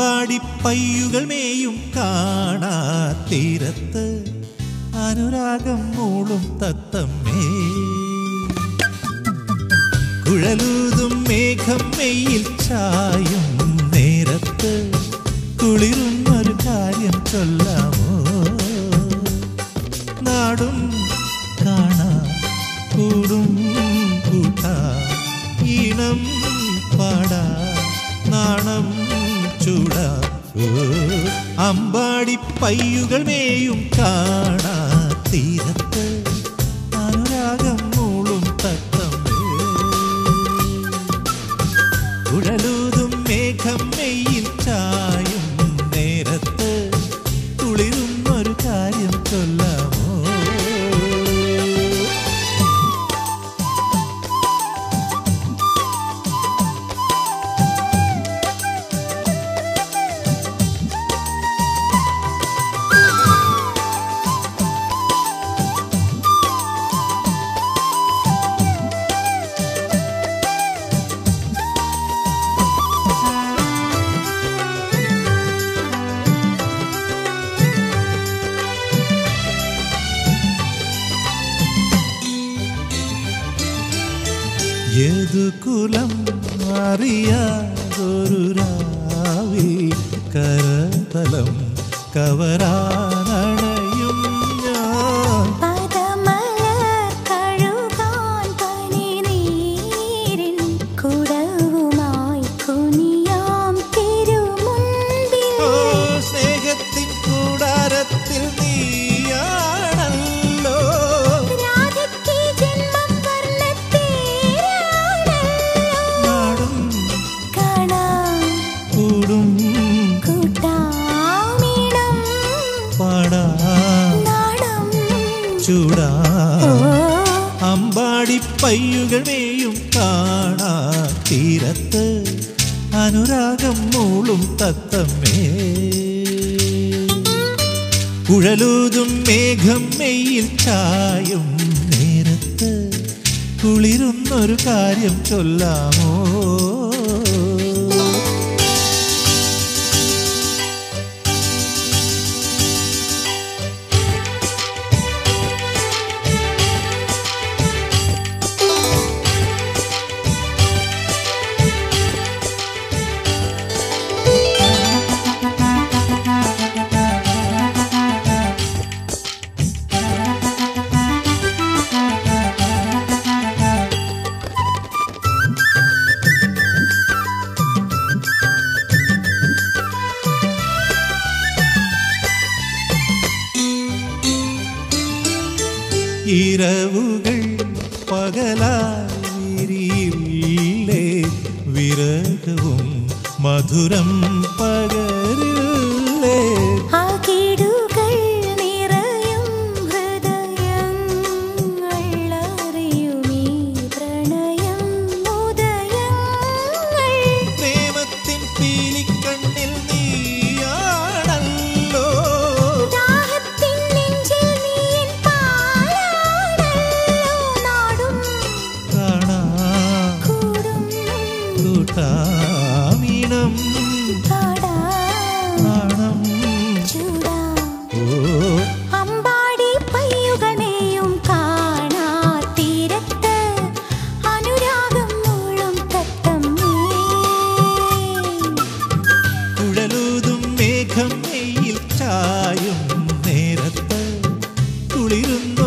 അമ്പാടി പയ്യുകൾ മേയും കാണാത്തീരത്ത്. അനുരാഗം മൂളും തത്തമ്മേ. കുഴലൂതും മേഘം മെയ്യിൽ ചായും നേരത്ത്. കുളിരുന്നൊരു പയ്യുകൾ മേയും കാണാ കുലം അറിയാതൊരു രാവിൽ കരതലം കവരാനണയും പയ്യുകൾ കാണാ തീരത്ത്. അനുരാഗം മൂളും തത്തമ്മേ. കുഴലൂതും മേഘം മെയ്യിൽ ചായും നേരത്ത്. കുളിരുന്നൊരു കാര്യം ചൊല്ലാമോ? ഇരവുകൾ പകലായിരിയില്ലേ വിരകവും മധുരം പകരില്ലേ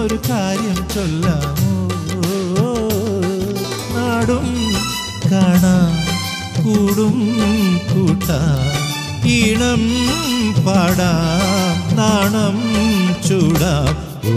കുളിരുന്നൊരു കാര്യം ചൊല്ലാമോ? നാടും കാണാ കൂടും കൂട്ടാ ഈണം പാടാ നാണം ചൂടാം. ഓ